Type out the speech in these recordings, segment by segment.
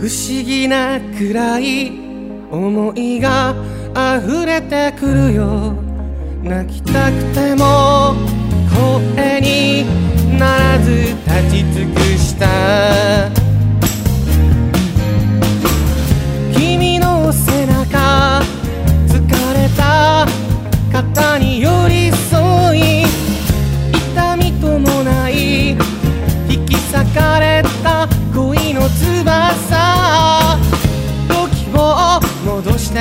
不思議なくらい思いが溢れてくるよ。泣きたくても声にならず立ち尽くした。戻して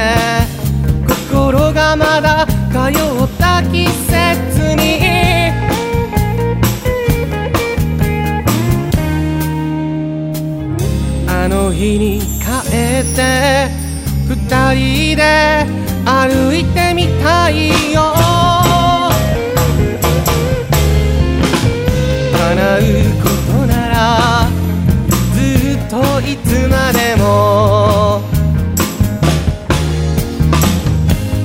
心がまだ通った季節に。あの日に帰って二人で歩いてみたいよ。叶う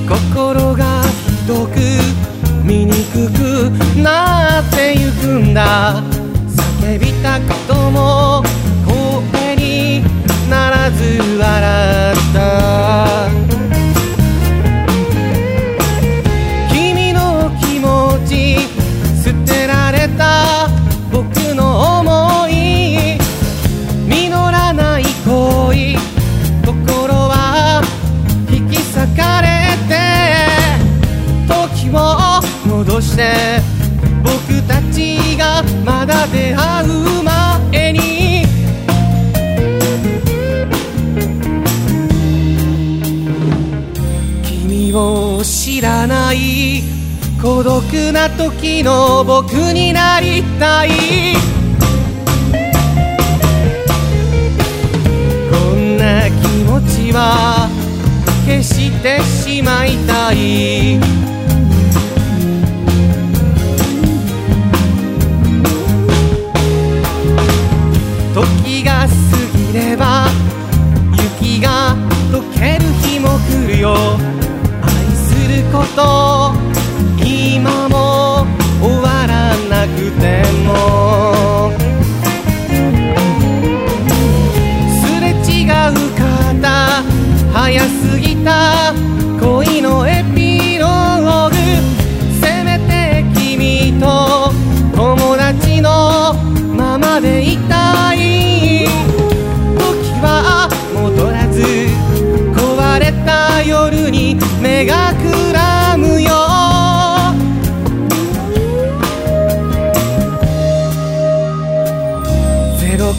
心がひどく醜くなってゆくんだ。叫びたことも戻して僕たちがまだ出会う前に。君を知らない孤独な時の僕になりたい。こんな気持ちは消してしまいたい。と今も終わらなくても。すれ違う方早すぎた恋のエピローグ。せめて君と友達のままでいたい。時は戻らず壊れた夜に目がく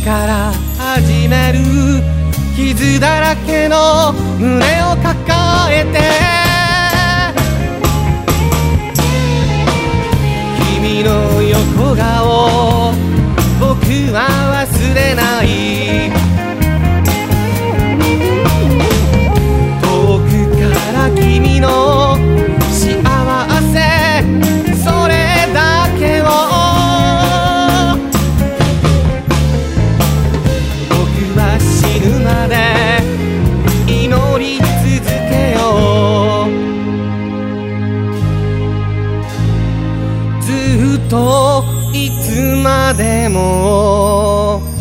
から始める。傷だらけの胸を抱えといつまでも